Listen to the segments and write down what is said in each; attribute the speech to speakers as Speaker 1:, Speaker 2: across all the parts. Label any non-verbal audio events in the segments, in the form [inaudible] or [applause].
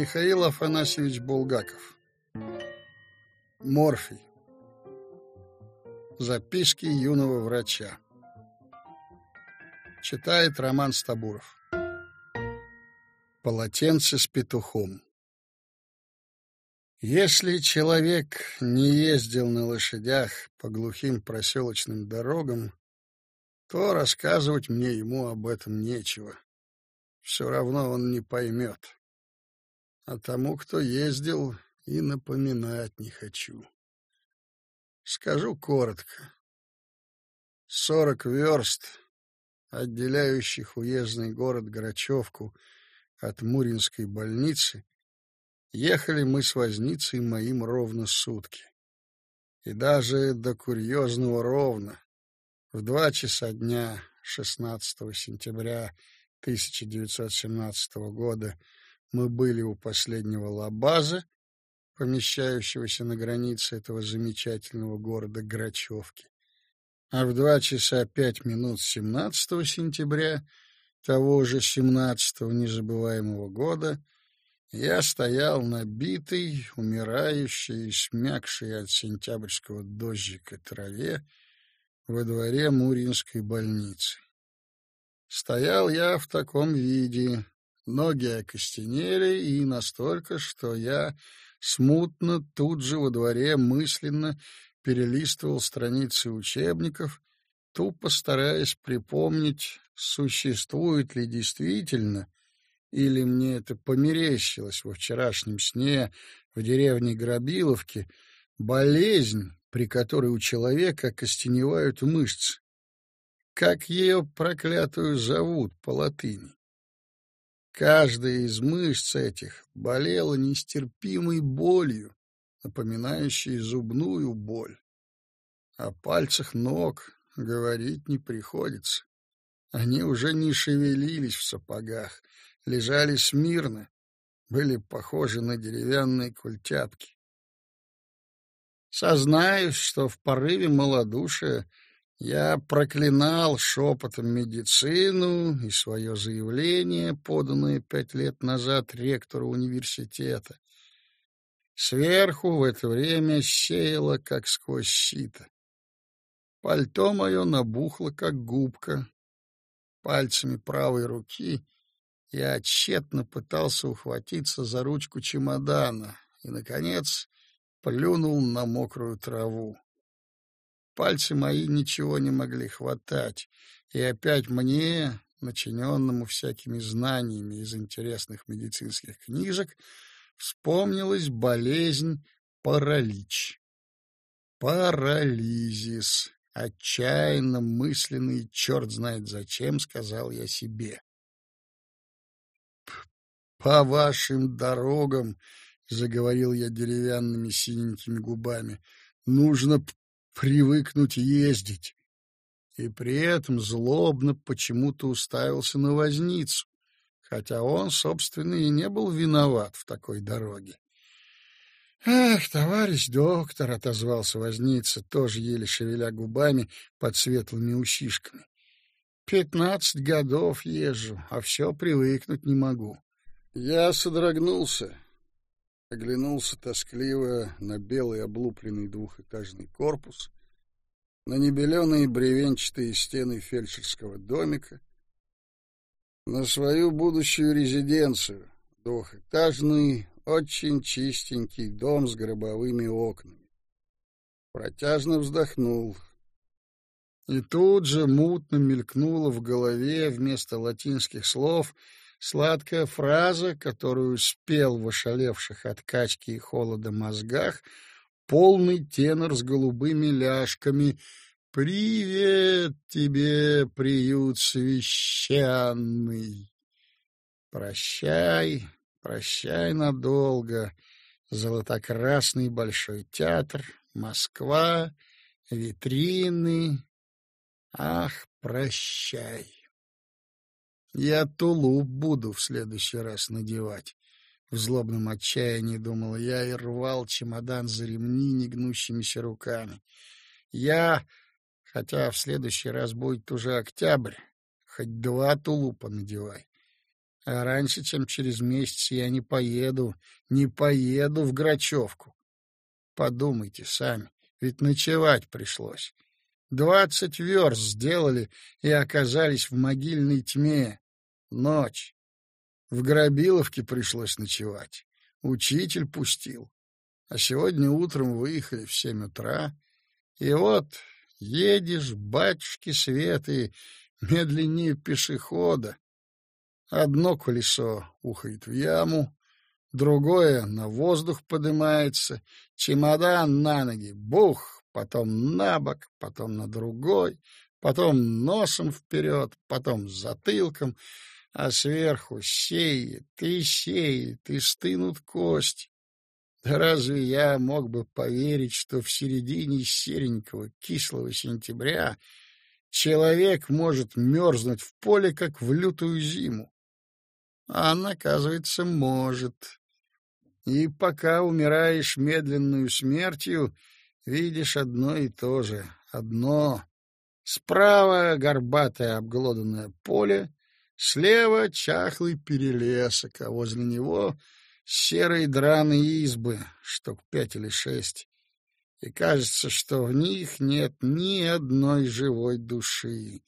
Speaker 1: Михаил Афанасьевич Булгаков. Морфий. Записки юного врача. Читает Роман Стабуров. Полотенце с петухом. Если человек не ездил на лошадях по глухим проселочным дорогам, то рассказывать мне ему об этом нечего. Все равно он не поймет. А тому, кто ездил, и напоминать не хочу. Скажу коротко. Сорок верст, отделяющих уездный город Грачевку от Муринской больницы, ехали мы с возницей моим ровно сутки. И даже до курьезного ровно. В два часа дня 16 сентября 1917 года мы были у последнего лабаза, помещающегося на границе этого замечательного города Грачевки. А в два часа пять минут 17 сентября того же 17-го незабываемого года я стоял набитый, умирающий и смякший от сентябрьского дождика траве во дворе Муринской больницы. Стоял я в таком виде, ноги окостенели и настолько, что я смутно тут же во дворе мысленно перелистывал страницы учебников, тупо стараясь припомнить, существует ли действительно, или мне это померещилось во вчерашнем сне в деревне Грабиловке, болезнь, при которой у человека костеневают мышцы. Как ее проклятую зовут по латыни? Каждая из мышц этих болела нестерпимой болью, напоминающей зубную боль. О пальцах ног говорить не приходится. Они уже не шевелились в сапогах, лежали смирно, были похожи на деревянные культяпки. Сознаюсь, что в порыве малодушия я проклинал шепотом медицину и свое заявление, поданное пять лет назад ректору университета. Сверху в это время сеяло, как сквозь сито. Пальто мое набухло, как губка. Пальцами правой руки я тщетно пытался ухватиться за ручку чемодана и, наконец, плюнул на мокрую траву. Пальцы мои ничего не могли хватать, и опять мне, начиненному всякими знаниями из интересных медицинских книжек, вспомнилась болезнь паралич. Парализис. Отчаянно мысленный, черт знает зачем, сказал я себе. «По вашим дорогам, — заговорил я деревянными синенькими губами, — нужно привыкнуть ездить. И при этом злобно почему-то уставился на возницу, хотя он, собственно, и не был виноват в такой дороге. «Эх, товарищ доктор!» — отозвался возница, тоже еле шевеля губами под светлыми усишками. «Пятнадцать годов езжу, а все привыкнуть не могу». Я содрогнулся, оглянулся тоскливо на белый облупленный двухэтажный корпус, на небеленые бревенчатые стены фельдшерского домика, на свою будущую резиденцию, двухэтажный, очень чистенький дом с гробовыми окнами. Протяжно вздохнул. И тут же мутно мелькнуло в голове вместо латинских слов — Сладкая фраза, которую спел в ошалевших от качки и холода мозгах полный тенор с голубыми ляжками. «Привет тебе, приют священный!» «Прощай, прощай надолго, золотокрасный большой театр, Москва, витрины. Ах, прощай!» Я тулуп буду в следующий раз надевать. В злобном отчаянии думал я и рвал чемодан за ремни негнущимися руками. Я, хотя в следующий раз будет уже октябрь, хоть два тулупа надевай. А раньше, чем через месяц, я не поеду, не поеду в Грачевку. Подумайте сами, ведь ночевать пришлось. Двадцать верст сделали и оказались в могильной тьме. Ночь. В Грабиловке пришлось ночевать. Учитель пустил. А сегодня утром выехали в семь утра. И вот едешь, батюшки светы, медленнее пешехода. Одно колесо ухает в яму, другое на воздух поднимается, чемодан на ноги, бух, потом на бок, потом на другой, потом носом вперед, потом затылком, а сверху сеет и сеет, и стынут кости. Да разве я мог бы поверить, что в середине серенького кислого сентября человек может мерзнуть в поле, как в лютую зиму? А он, оказывается, может. И пока умираешь медленную смертью, видишь одно и то же. Одно. Справа горбатое обглоданное поле, слева чахлый перелесок, а возле него серые драные избы, штук пять или шесть. И кажется, что в них нет ни одной живой души.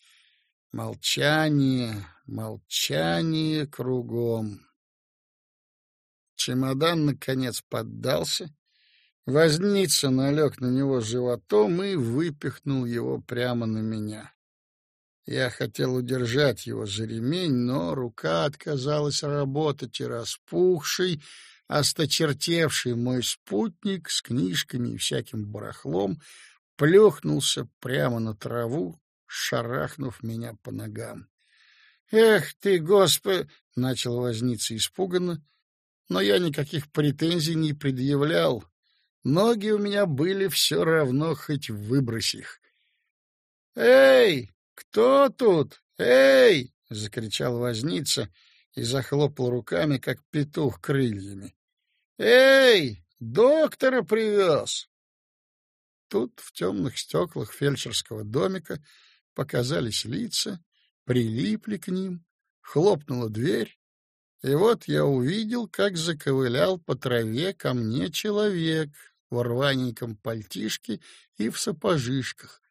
Speaker 1: Молчание, молчание кругом. Чемодан, наконец, поддался. Возница налег на него животом и выпихнул его прямо на меня. Я хотел удержать его за ремень, но рука отказалась работать, и распухший, осточертевший мой спутник с книжками и всяким барахлом плюхнулся прямо на траву, шарахнув меня по ногам. «Эх ты, Господи!» — начал возниться испуганно, но я никаких претензий не предъявлял. Ноги у меня были все равно, хоть выбрось их. «Эй, кто тут? Эй!» — закричал возница и захлопал руками, как петух крыльями. «Эй, доктора привез!» Тут в темных стеклах фельдшерского домика показались лица, прилипли к ним, хлопнула дверь, и вот я увидел, как заковылял по траве ко мне человек в рваненьком пальтишке и в сапожишках.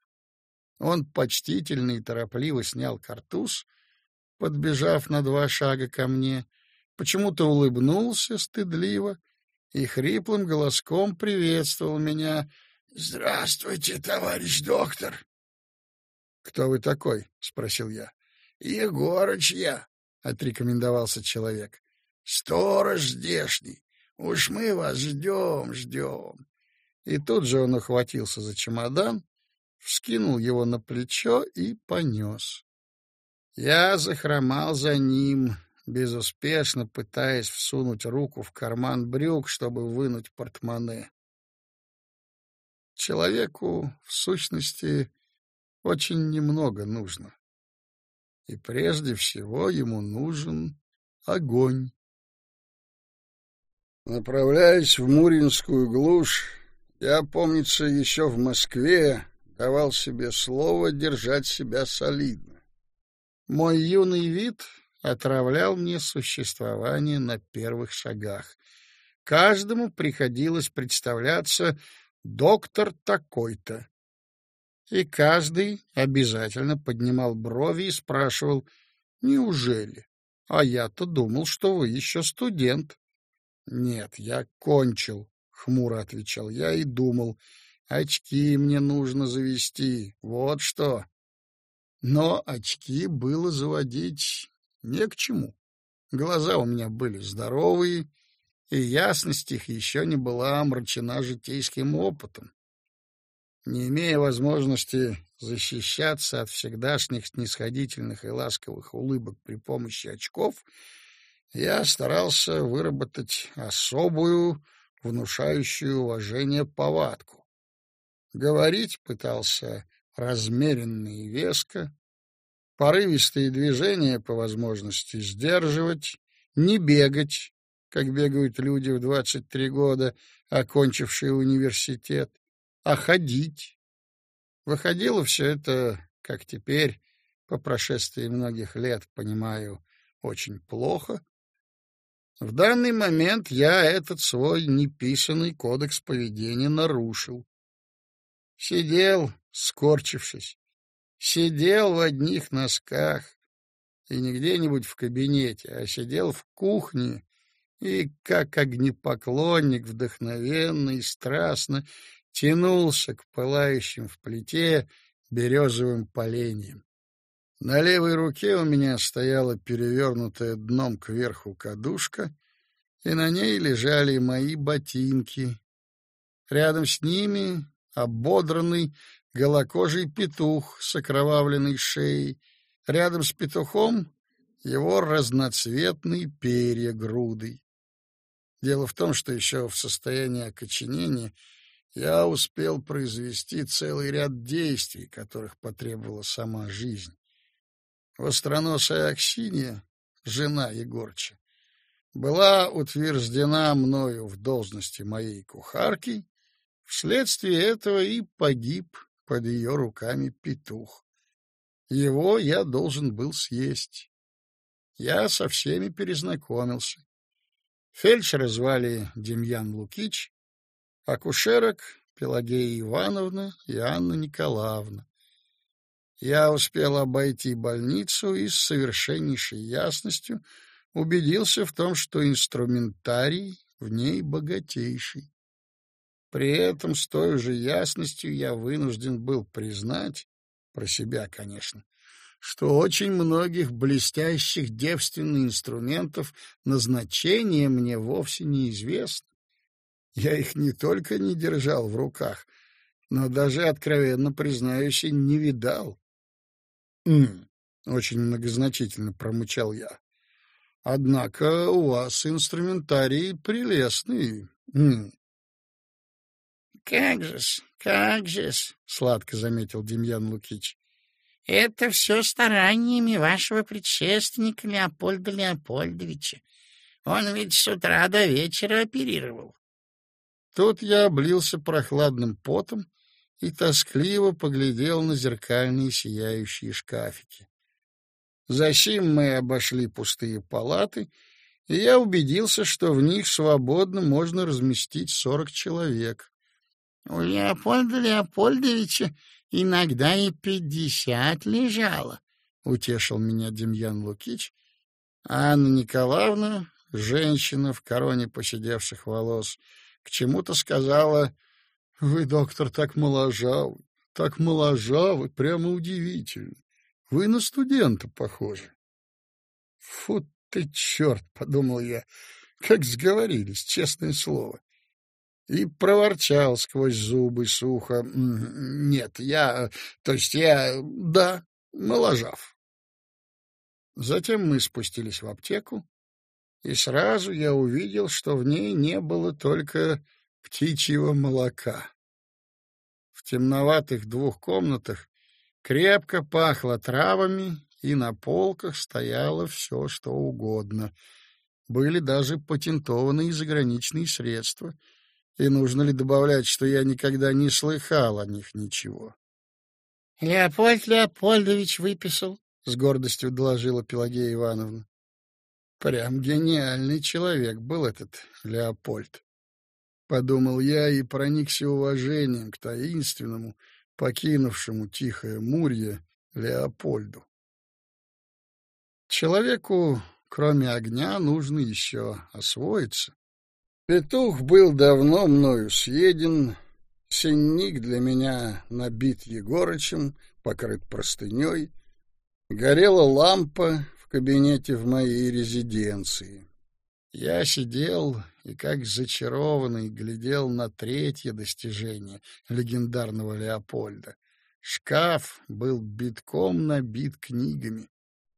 Speaker 1: Он почтительно и торопливо снял картуз, подбежав на два шага ко мне, почему-то улыбнулся стыдливо и хриплым голоском приветствовал меня. — Здравствуйте, товарищ доктор! «Кто вы такой?» — спросил я. «Егорыч я», — отрекомендовался человек. «Сторож здешний. Уж мы вас ждем, ждем». И тут же он ухватился за чемодан, вскинул его на плечо и понес. Я захромал за ним, безуспешно пытаясь всунуть руку в карман брюк, чтобы вынуть портмоне. Человеку, в сущности, очень немного нужно. И прежде всего ему нужен огонь. Направляясь в Муринскую глушь, я, помнится, еще в Москве давал себе слово держать себя солидно. Мой юный вид отравлял мне существование на первых шагах. Каждому приходилось представляться доктор такой-то, и каждый обязательно поднимал брови и спрашивал, «Неужели? А я-то думал, что вы еще студент». «Нет, я кончил», — хмуро отвечал я и думал, «очки мне нужно завести, вот что». Но очки было заводить не к чему. Глаза у меня были здоровые, и ясность их еще не была омрачена житейским опытом. Не имея возможности защищаться от всегдашних снисходительных и ласковых улыбок при помощи очков, я старался выработать особую, внушающую уважение повадку. Говорить пытался размеренно и веско, порывистые движения по возможности сдерживать, не бегать, как бегают люди в двадцать три года, окончившие университет, а ходить. Выходило все это, как теперь, по прошествии многих лет, понимаю, очень плохо. В данный момент я этот свой неписанный кодекс поведения нарушил. Сидел, скорчившись, сидел в одних носках, и не где-нибудь в кабинете, а сидел в кухне и, как огнепоклонник, вдохновенно и страстно тянулся к пылающим в плите березовым поленьям. На левой руке у меня стояла перевернутая дном кверху кадушка, и на ней лежали мои ботинки. Рядом с ними ободранный голокожий петух с окровавленной шеей, рядом с петухом его разноцветные перья грудой. Дело в том, что еще в состоянии окоченения я успел произвести целый ряд действий, которых потребовала сама жизнь. Востроносая Аксинья, жена Егорча, была утверждена мною в должности моей кухарки, вследствие этого и погиб под ее руками петух. Его я должен был съесть. Я со всеми перезнакомился. Фельдшера звали Демьян Лукич, акушерок Пелагея Ивановна и Анна Николаевна. Я успел обойти больницу и с совершеннейшей ясностью убедился в том, что инструментарий в ней богатейший. При этом с той же ясностью я вынужден был признать, про себя, конечно, что очень многих блестящих девственных инструментов назначение мне вовсе неизвестно. Я их не только не держал в руках, но даже, откровенно признаюсь, не видал. «М-м», очень многозначительно промычал я. «Однако у вас инструментарий прелестный. М-м».
Speaker 2: «Как же-с, как же-с», — сладко заметил Демьян Лукич. «Это все стараниями вашего предшественника Леопольда Леопольдовича. Он ведь с утра до вечера оперировал».
Speaker 1: Тут я облился прохладным потом и тоскливо поглядел на зеркальные сияющие шкафики. Засим мы обошли пустые палаты, и я убедился, что в них свободно можно разместить сорок человек.
Speaker 2: — У Леопольда Леопольдовича иногда и пятьдесят лежало, — утешил меня Демьян Лукич.
Speaker 1: Анна Николаевна, женщина в короне посидевших волос, к чему-то сказала вы, доктор, так моложавы, так моложавы, прямо удивительно. Вы на студента похожи. Фу ты, черт, — подумал я, — как сговорились, честное слово. И проворчал сквозь зубы сухо. Нет, я, то есть я, да, моложав. Затем мы спустились в аптеку, и сразу я увидел, что в ней не было только птичьего молока. В темноватых двух комнатах крепко пахло травами, и на полках стояло все, что угодно. Были даже патентованные заграничные средства, и нужно ли добавлять, что я никогда не слыхал о них ничего.
Speaker 2: — Леопольд Леопольдович выписал, —
Speaker 1: с гордостью доложила Пелагея Ивановна. Прям гениальный человек был этот Леопольд подумал я и проникся уважением к таинственному, покинувшему тихое Мурье Леопольду. Человеку, кроме огня, нужно еще освоиться. Петух был давно мною съеден, синник для меня набит Егорычем, покрыт простыней, горела лампа кабинете в моей резиденции. Я сидел и, как зачарованный, глядел на третье достижение легендарного Леопольда. Шкаф был битком набит книгами.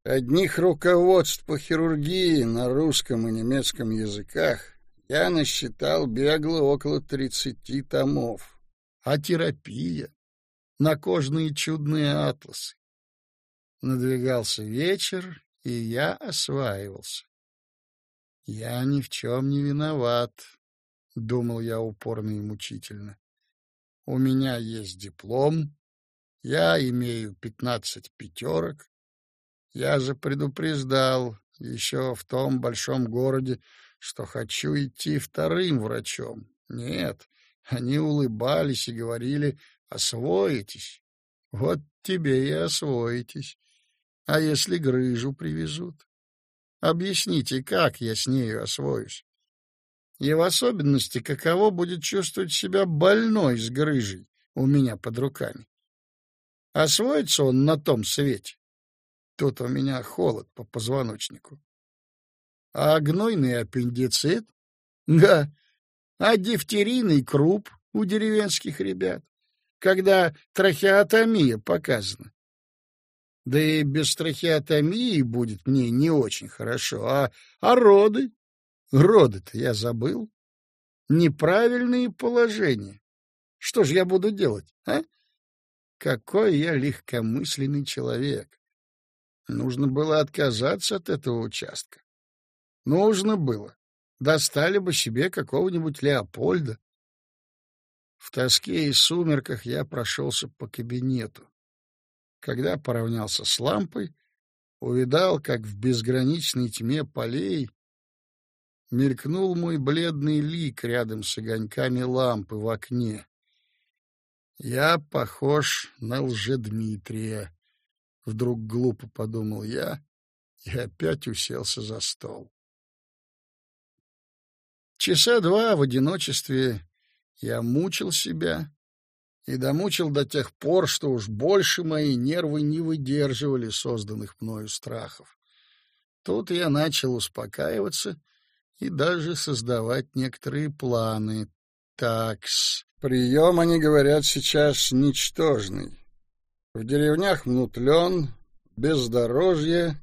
Speaker 1: Одних руководств по хирургии на русском и немецком языках я насчитал бегло около тридцати томов. А терапия? На кожные чудные атласы. Надвигался вечер, и я осваивался. Я ни в чем не виноват, — думал я упорно и мучительно. У меня есть диплом, я имею пятнадцать пятерок. Я же предупреждал, еще в том большом городе, что хочу идти вторым врачом. Нет, они улыбались и говорили «освоитесь». Вот тебе и освоитесь. А если грыжу привезут? Объясните, как я с нею освоюсь? И в особенности, каково будет чувствовать себя больной с грыжей у меня под руками? Освоится он на том свете? Тут у меня холод по позвоночнику. А гнойный аппендицит? Да. А дифтерийный круп у деревенских ребят? Когда трахеотомия показана. Да и без трахеотомии будет мне не очень хорошо. А, а роды? Роды-то я забыл. Неправильные положения. Что же я буду делать, а? Какой я легкомысленный человек. Нужно было отказаться от этого участка. Нужно было. Достали бы себе какого-нибудь Леопольда. В тоске и сумерках я прошелся по кабинету. Когда поравнялся с лампой, увидал, как в безграничной тьме полей мелькнул мой бледный лик рядом с огоньками лампы в окне. Я похож на лжедмитрия. Вдруг глупо подумал я и опять уселся за стол. Часа два в одиночестве я мучил себя, и домучил до тех пор, что уж больше мои нервы не выдерживали созданных мною страхов. Тут я начал успокаиваться и даже создавать некоторые планы. Такс. Прием, они говорят, сейчас ничтожный. В деревнях мнут лен, бездорожье.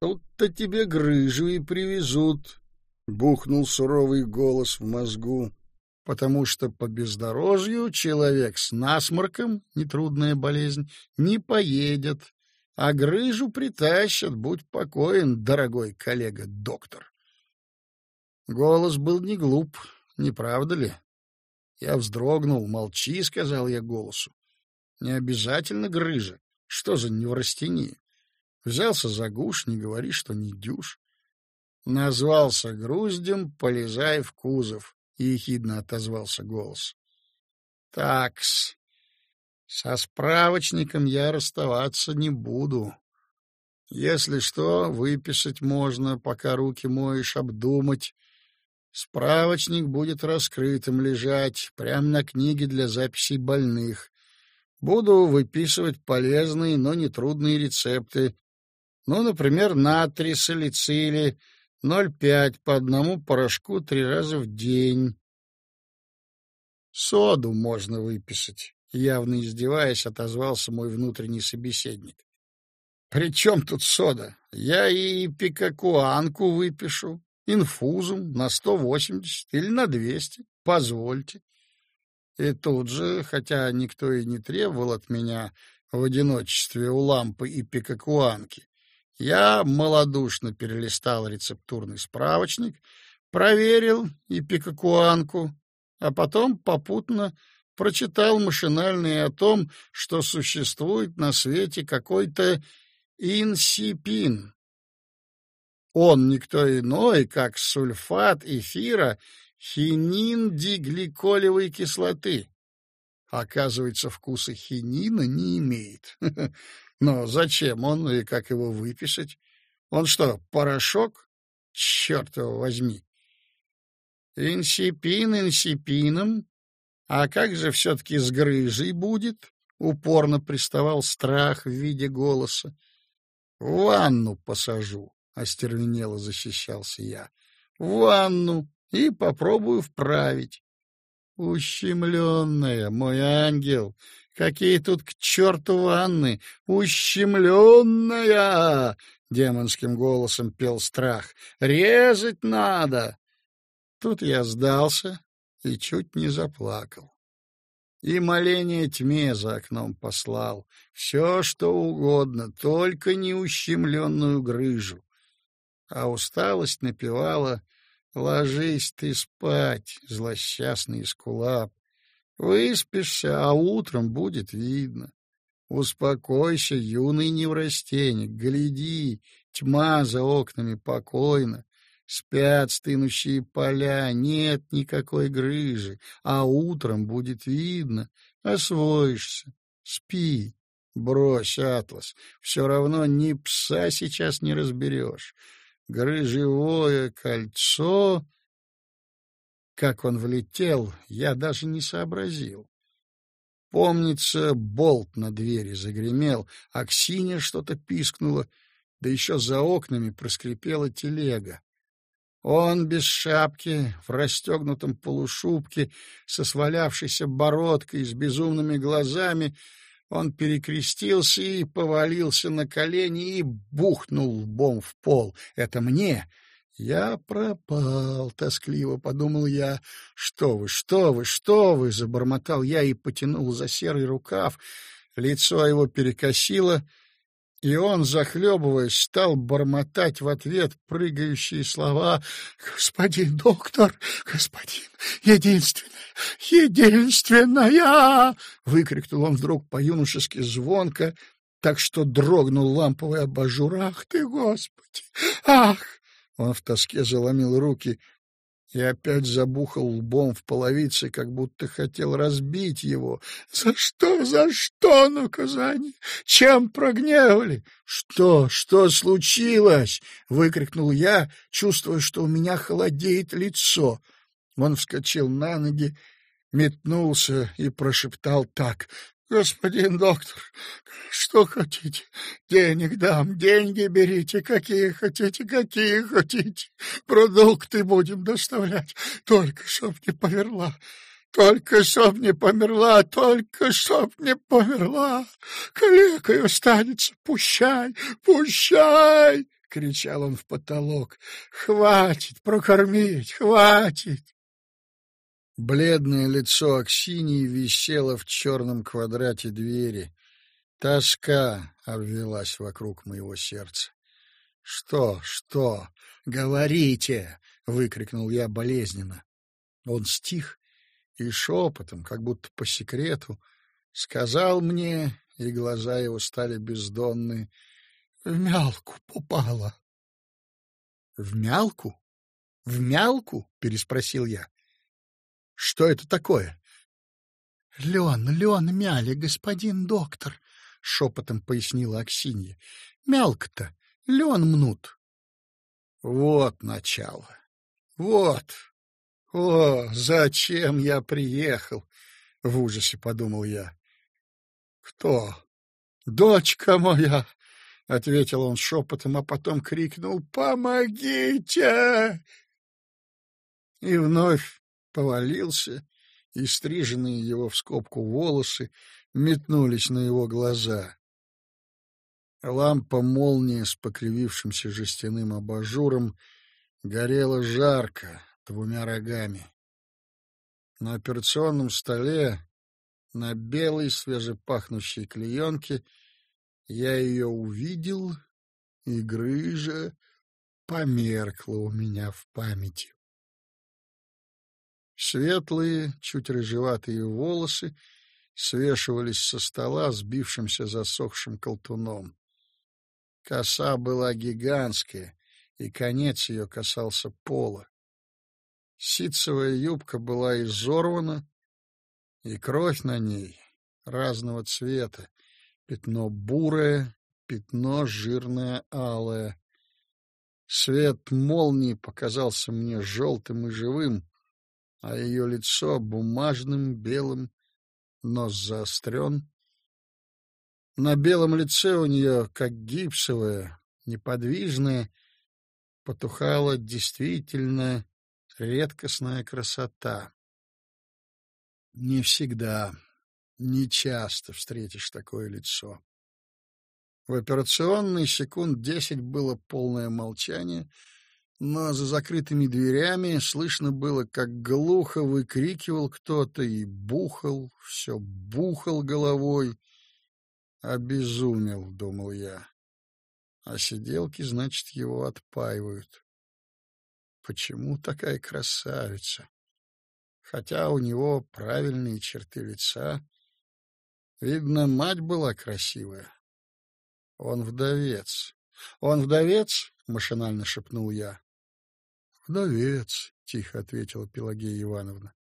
Speaker 1: Тут-то тебе грыжу и привезут, — бухнул суровый голос в мозгу потому что по бездорожью человек с насморком, нетрудная болезнь, не поедет, а грыжу притащат, будь покоен, дорогой коллега-доктор. Голос был не глуп, не правда ли? Я вздрогнул. «Молчи», — сказал я голосу. «Не обязательно грыжа. Что за неврастения? Взялся за гуш, не говори, что не дюш. Назвался груздем, полезай в кузов. — ехидно отозвался голос. — Такс, со справочником я расставаться не буду. Если что, выписать можно, пока руки моешь, обдумать. Справочник будет раскрытым лежать, прямо на книге для записей больных. Буду выписывать полезные, но нетрудные рецепты. Ну, например, натрий салицили — 0,5 по одному порошку три раза в день. Соду можно выписать, явно издеваясь, отозвался мой внутренний собеседник. При чем тут сода? Я и пикакуанку выпишу, инфузум на 180 или на 200, позвольте. И тут же, хотя никто и не требовал от меня в одиночестве у лампы и пикакуанки, я малодушно перелистал рецептурный справочник, проверил и пикакуанку, а потом попутно прочитал машинально о том, что существует на свете какой-то инсипин. Он никто иной, как сульфат эфира хинин-дигликолевой кислоты. Оказывается, вкуса хинина не имеет. [laughs] Но зачем он и как его выписать? Он что, порошок? Черт его возьми! Инсипин инсипином. А как же все-таки с грыжей будет? Упорно приставал страх в виде голоса. Ванну посажу, остервенело защищался я. Ванну и попробую вправить. Ущемленная, мой ангел, Какие тут к черту ванны! Ущемленная! Демонским голосом пел страх. Резать надо! Тут я сдался и чуть не заплакал. И моление тьме за окном послал. Все, что угодно, только не ущемленную грыжу. А усталость напевала «Ложись ты спать, злосчастный скулап, Выспишься, а утром будет видно. Успокойся, юный неврастенник, гляди, тьма за окнами покойна, спят стынущие поля, нет никакой грыжи, а утром будет видно, освоишься, спи. Брось, Атлас, все равно ни пса сейчас не разберешь. Грыжевое кольцо... Как он влетел, я даже не сообразил. Помнится, болт на двери загремел, а Ксения что-то пискнула, да еще за окнами проскрипела телега. Он без шапки, в расстегнутом полушубке, со свалявшейся бородкой, с безумными глазами, он перекрестился и повалился на колени и бухнул лбом в пол. Это мне «Я пропал», — тоскливо подумал я. «Что вы, что вы, что вы!» — забормотал я и потянул за серый рукав. Лицо его перекосило, и он, захлебываясь, стал бормотать в ответ прыгающие слова «Господин доктор, господин, единственная, единственная!» Выкрикнул он вдруг по-юношески звонко, так что дрогнул ламповый абажур. «Ах ты, Господи! Ах!» Он в тоске заломил руки и опять забухал лбом в половице, как будто хотел разбить его. «За что, за что наказание? Чем прогневали?» «Что, что случилось?» — выкрикнул я, чувствуя, что у меня холодеет лицо. Он вскочил на ноги, метнулся и прошептал так. Господин доктор, что хотите? Денег дам, деньги берите, какие хотите, какие хотите. Продукты будем доставлять, только чтоб не померла. Только чтоб не померла, только чтоб не померла. Калекой останется, пущай, пущай! — кричал он в потолок. — Хватит прокормить, хватит! Бледное лицо Аксинии висело в черном квадрате двери. Тоска обвелась вокруг моего сердца. «Что, что? Говорите!» — выкрикнул я болезненно. Он стих и шепотом, как будто по секрету, сказал мне, и глаза его стали бездонные, «В мялку попала». «В мялку? В мялку?» — переспросил я. Что это такое? — Лен, Лен мяли, господин доктор, — шепотом пояснила Аксинья. — Мялко-то, лен мнут. Вот начало. Вот. О, зачем я приехал? — в ужасе подумал я. — Кто? — Дочка моя! — ответил он шепотом, а потом крикнул «Помогите!» И вновь повалился, и стриженные его в скобку волосы метнулись на его глаза. Лампа молнии с покривившимся жестяным абажуром горела жарко двумя рогами. На операционном столе, на белой свежепахнущей клеенке, я ее увидел, и грыжа померкла у меня в памяти. Светлые, чуть рыжеватые волосы свешивались со стола сбившимся засохшим колтуном. Коса была гигантская, и конец ее касался пола. Ситцевая юбка была изорвана, и кровь на ней разного цвета, пятно бурое, пятно жирное алое. Свет молнии показался мне желтым и живым, а ее лицо бумажным, белым, нос заострен. На белом лице у нее, как гипсовое, неподвижное, потухала действительно редкостная красота. Не всегда, не часто встретишь такое лицо. В операционной секунд десять было полное молчание — но за закрытыми дверями слышно было, как глухо выкрикивал кто-то и бухал, все бухал головой. Обезумел, думал я. А сиделки, значит, его отпаивают. Почему такая красавица? Хотя у него правильные черты лица, Видно, мать была красивая. Он вдовец. Он вдовец? машинально шепнул я. Вдовец, тихо ответила Пелагея Ивановна.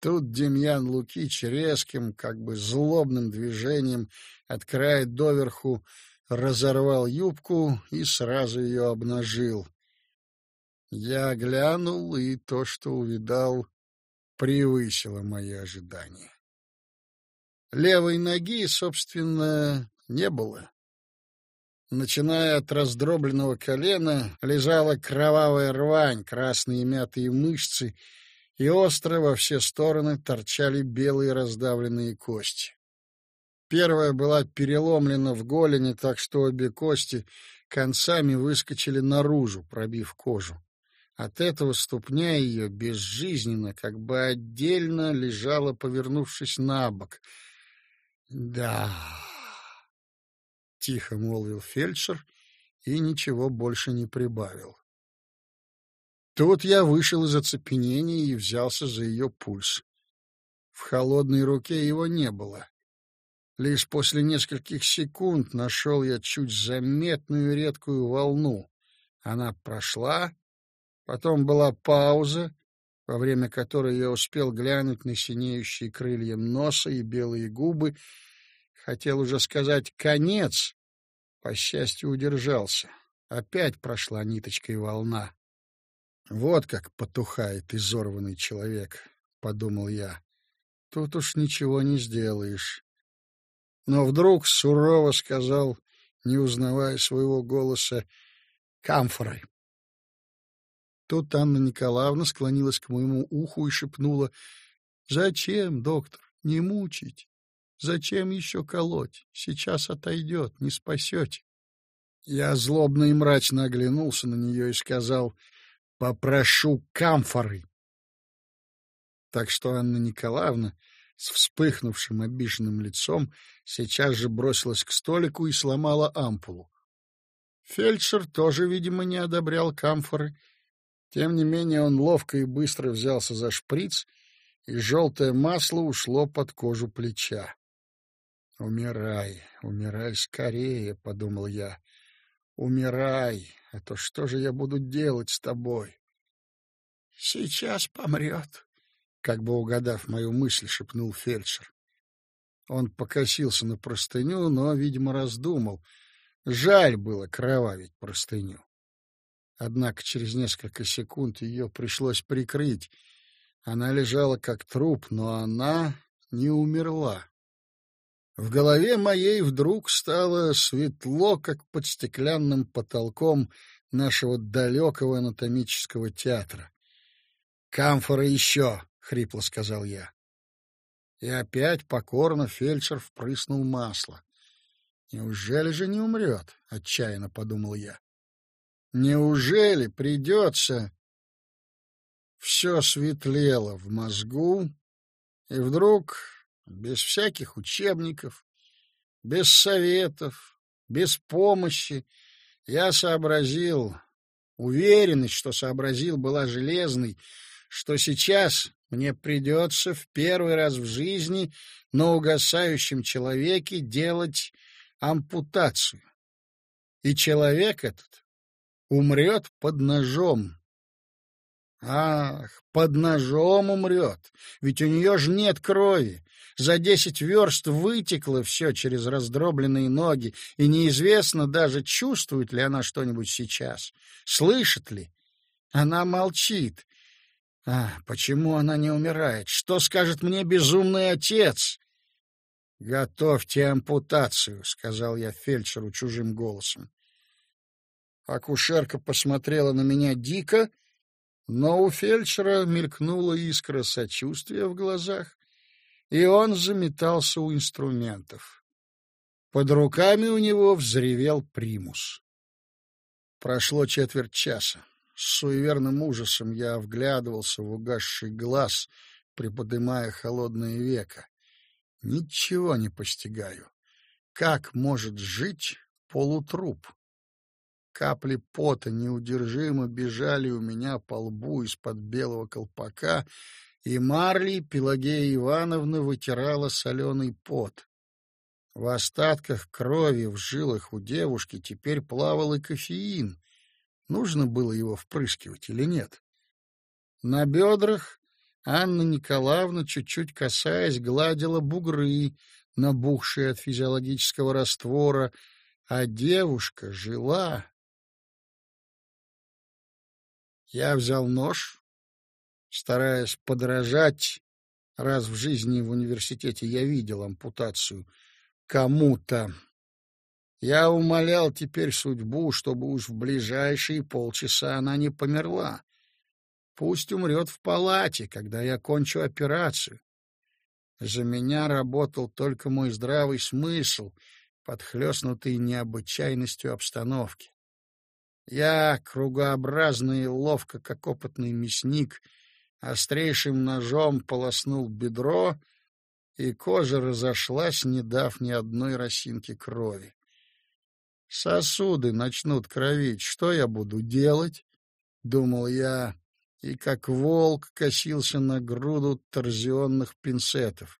Speaker 1: Тут Демьян Лукич резким, как бы злобным движением от края доверху разорвал юбку и сразу ее обнажил. Я глянул, и то, что увидал, превысило мои ожидания. Левой ноги, собственно, не было. Начиная от раздробленного колена, лежала кровавая рвань, красные мятые мышцы, и остро во все стороны торчали белые раздавленные кости. Первая была переломлена в голени, так что обе кости концами выскочили наружу, пробив кожу. От этого ступня ее безжизненно, как бы отдельно лежала, повернувшись на бок. «Да...» — тихо молвил фельдшер и ничего больше не прибавил. Тут я вышел из оцепенения и взялся за ее пульс. В холодной руке его не было. Лишь после нескольких секунд нашел я чуть заметную редкую волну. Она прошла, потом была пауза, во время которой я успел глянуть на синеющие крылья носа и белые губы. Хотел уже сказать «конец», по счастью, удержался. Опять прошла ниточкой волна. Вот как потухает изорванный человек, — подумал я. Тут уж ничего не сделаешь но вдруг сурово сказал, не узнавая своего голоса, «Камфоры». Тут Анна Николаевна склонилась к моему уху и шепнула, «Зачем, доктор, не мучить? Зачем еще колоть? Сейчас отойдет, не спасете». Я злобно и мрачно оглянулся на нее и сказал, «Попрошу камфоры». Так что Анна Николаевна с вспыхнувшим обиженным лицом сейчас же бросилась к столику и сломала ампулу. Фельдшер тоже, видимо, не одобрял камфоры. Тем не менее он ловко и быстро взялся за шприц, и желтое масло ушло под кожу плеча. «Умирай, умирай скорее», — подумал я. «Умирай, а то что же я буду делать с тобой?» «Сейчас помрет», как бы угадав мою мысль, шепнул фельдшер. Он покосился на простыню, но, видимо, раздумал. Жаль было кровавить простыню. Однако через несколько секунд ее пришлось прикрыть. Она лежала как труп, но она не умерла. В голове моей вдруг стало светло, как под стеклянным потолком нашего далекого анатомического театра. «Камфора еще!» — хрипло сказал я. И опять покорно фельдшер впрыснул масло. Неужели же не умрет? — отчаянно подумал я. Неужели придется... Все светлело в мозгу, и вдруг, без всяких учебников, без советов, без помощи, я сообразил, уверенность, что сообразил, была железной, что сейчас мне придется в первый раз в жизни на угасающем человеке делать ампутацию. И человек этот умрет под ножом. Ах, под ножом умрет, ведь у нее же нет крови. За десять верст вытекло все через раздробленные ноги, и неизвестно даже, чувствует ли она что-нибудь сейчас, слышит ли. Она молчит, а, почему она не умирает? Что скажет мне безумный отец? Готовьте ампутацию, сказал я фельдшеру чужим голосом. Акушерка посмотрела на меня дико, но у фельдшера мелькнула искра сочувствия в глазах, и он заметался у инструментов. Под руками у него взревел примус. Прошло четверть часа. С суеверным ужасом я вглядывался в угасший глаз, приподнимая холодное веко. Ничего не постигаю. Как может жить полутруп? Капли пота неудержимо бежали у меня по лбу из-под белого колпака, и Марли Пелагея Ивановна вытирала соленый пот. В остатках крови в жилах у девушки теперь плавал и кофеин. Нужно было его впрыскивать или нет? На бедрах Анна Николаевна, чуть-чуть касаясь, гладила бугры, набухшие от физиологического раствора, а девушка жила. Я взял нож, стараясь подражать, раз в жизни в университете я видел ампутацию, кому-то. Я умолял теперь судьбу, чтобы уж в ближайшие полчаса она не померла. Пусть умрет в палате, когда я кончу операцию. За меня работал только мой здравый смысл, подхлестнутый необычайностью обстановки. Я, кругообразно и ловко, как опытный мясник, острейшим ножом полоснул бедро, и кожа разошлась, не дав ни одной росинки крови. Сосуды начнут кровить, что я буду делать? Думал я, и как волк косился на груду торзионных пинцетов.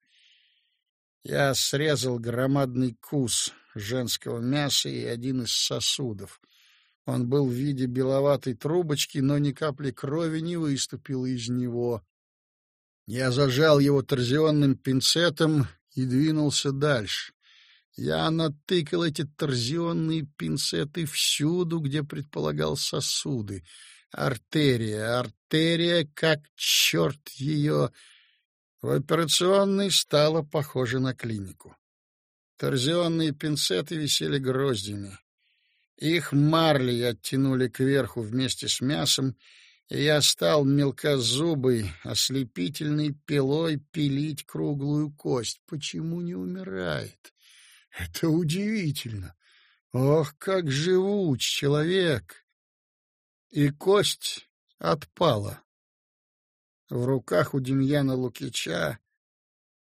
Speaker 1: Я срезал громадный кус женского мяса и один из сосудов. Он был в виде беловатой трубочки, но ни капли крови не выступило из него. Я зажал его торзионным пинцетом и двинулся дальше. Я натыкал эти торзионные пинцеты всюду, где предполагал сосуды. Артерия, артерия, как черт ее! В операционной стало похоже на клинику. Торзионные пинцеты висели гроздями. Их марли оттянули кверху вместе с мясом, и я стал мелкозубой, ослепительной пилой пилить круглую кость. Почему не умирает? Это удивительно. Ох, как живуч человек! И кость отпала. В руках у Демьяна Лукича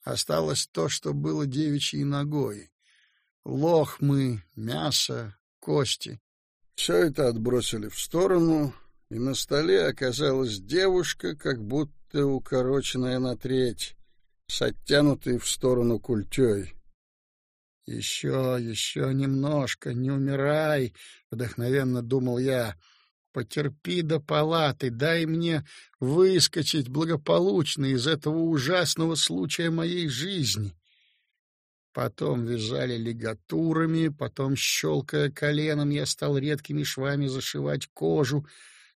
Speaker 1: осталось то, что было девичьей ногой. Лохмы, мясо, кости. Все это отбросили в сторону, и на столе оказалась девушка, как будто укороченная на треть, с оттянутой в сторону культей. «Еще, еще немножко, не умирай!» — вдохновенно думал я. «Потерпи до палаты, дай мне выскочить благополучно из этого ужасного случая моей жизни». Потом вязали лигатурами, потом, щелкая коленом, я стал редкими швами зашивать кожу,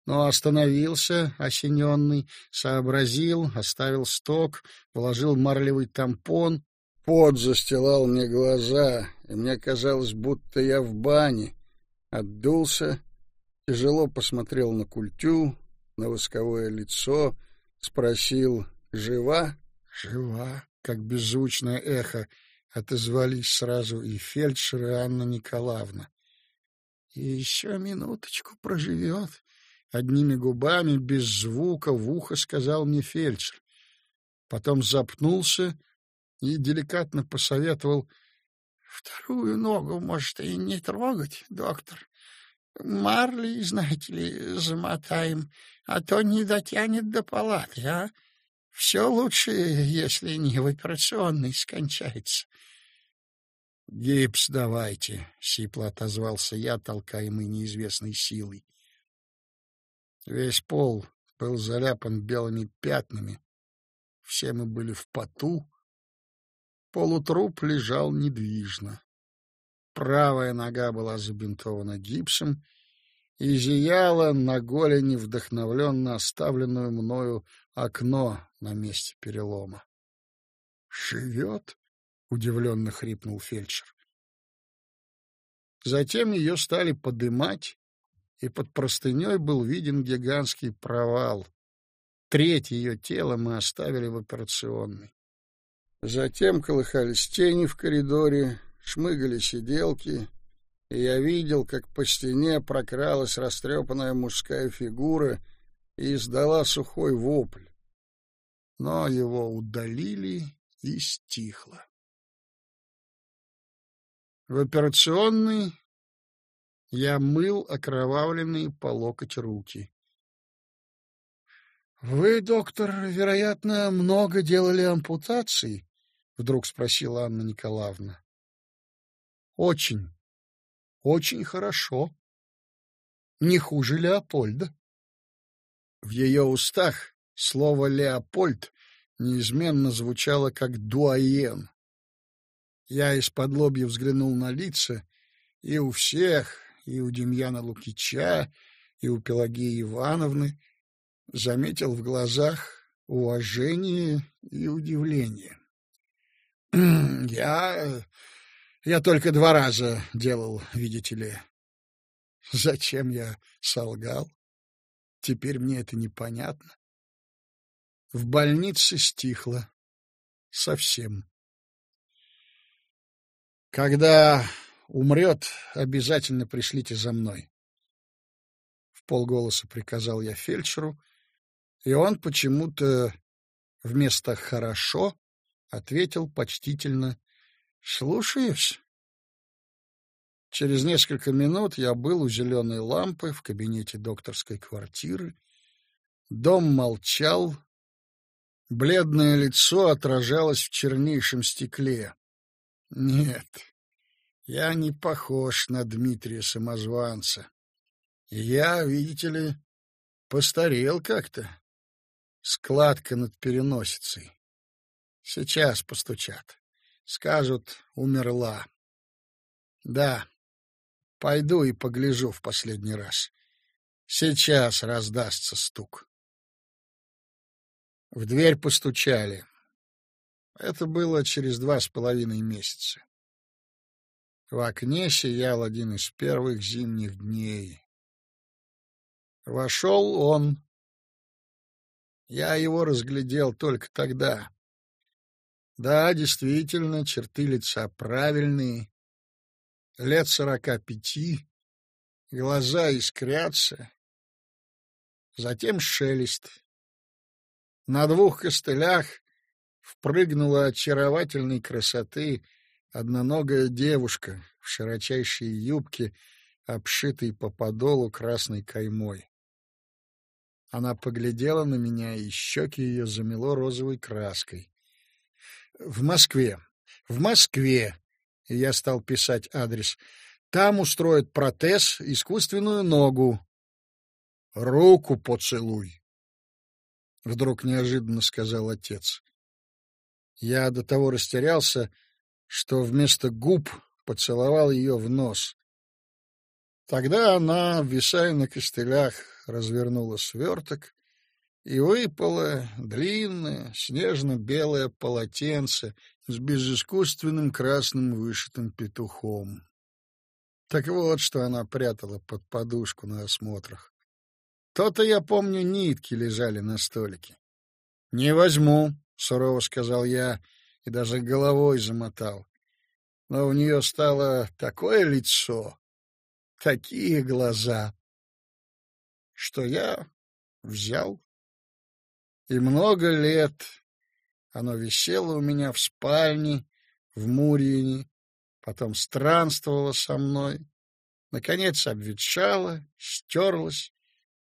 Speaker 1: но остановился, осененный, сообразил, оставил сток, вложил марлевый тампон. Пот застилал мне глаза, и мне казалось, будто я в бане. Отдулся, тяжело посмотрел на культю, на восковое лицо, спросил «Жива?» «Жива», как беззвучное эхо, отозвались сразу и фельдшер, и Анна Николаевна. — И еще минуточку проживет, Одними губами, без звука, в ухо сказал мне фельдшер. Потом запнулся и деликатно посоветовал. — Вторую ногу, может, и не трогать, доктор. Марли, знаете ли, замотаем, а то не дотянет до палаты, а? Все лучше, если не в операционной скончается. — Гипс давайте, — сипло отозвался я, толкаемый неизвестной силой. Весь пол был заляпан белыми пятнами. Все мы были в поту. Полутруп лежал недвижно. Правая нога была забинтована гипсом и зияла на голени вдохновленно оставленную мною окно на месте перелома. «Живет?» — удивленно хрипнул фельдшер. Затем ее стали подымать, и под простыней был виден гигантский провал. Треть ее тела мы оставили в операционной. Затем колыхались тени в коридоре, шмыгали сиделки, и я видел, как по стене прокралась растрепанная мужская фигура и издала сухой вопль. Но его удалили и стихло. В операционной я мыл окровавленные по локоть руки. Вы, доктор, вероятно, много делали ампутаций? Вдруг спросила Анна Николаевна. Очень, очень хорошо. Не хуже Леопольда. В ее устах слово «Леопольд» неизменно звучало как «дуаен». Я из-под лобья взглянул на лица, и у всех, и у Демьяна Лукича, и у Пелагеи Ивановны, заметил в глазах уважение и удивление. [clears throat] «Я... я только два раза делал, видите ли. Зачем я солгал? Теперь мне это непонятно. В больнице стихло. Совсем. Когда умрет, обязательно пришлите за мной. В полголоса приказал я фельдшеру, и он почему-то вместо «хорошо» ответил почтительно «слушаюсь». Через несколько минут я был у зеленой лампы в кабинете докторской квартиры. Дом молчал. Бледное лицо отражалось в чернейшем стекле. Нет, я не похож на Дмитрия Самозванца. Я, видите ли, постарел как-то. Складка над переносицей. Сейчас постучат. Скажут, умерла. Да, Пойду и погляжу в последний раз. Сейчас раздастся стук. В дверь постучали. Это было через два с половиной месяца. В окне сиял один из первых зимних дней. Вошел он. Я его разглядел только тогда. Да, действительно, черты лица правильные, лет сорока пяти, глаза искрятся, затем шелест. На двух костылях впрыгнула очаровательной красоты одноногая девушка в широчайшей юбке, обшитой по подолу красной каймой. Она поглядела на меня, и щеки ее замело розовой краской. — В Москве. В Москве, я стал писать адрес. Там устроят протез, искусственную ногу. Руку поцелуй. Вдруг неожиданно сказал отец. Я до того растерялся, что вместо губ поцеловал ее в нос. Тогда она, висая на костылях, развернула сверток и выпало длинное снежно-белое полотенце с безыскусственным красным вышитым петухом. Так вот, что она прятала под подушку на осмотрах. То-то, я помню, нитки лежали на столике. — Не возьму, — сурово сказал я и даже головой замотал. Но у нее стало такое лицо, такие глаза, что я взял. И много лет оно висело у меня в спальне, в Мурьине, потом странствовало со мной, наконец обветшало, стерлось,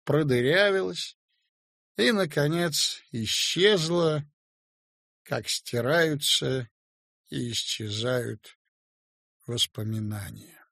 Speaker 1: продырявилось и, наконец, исчезло, как стираются и исчезают воспоминания.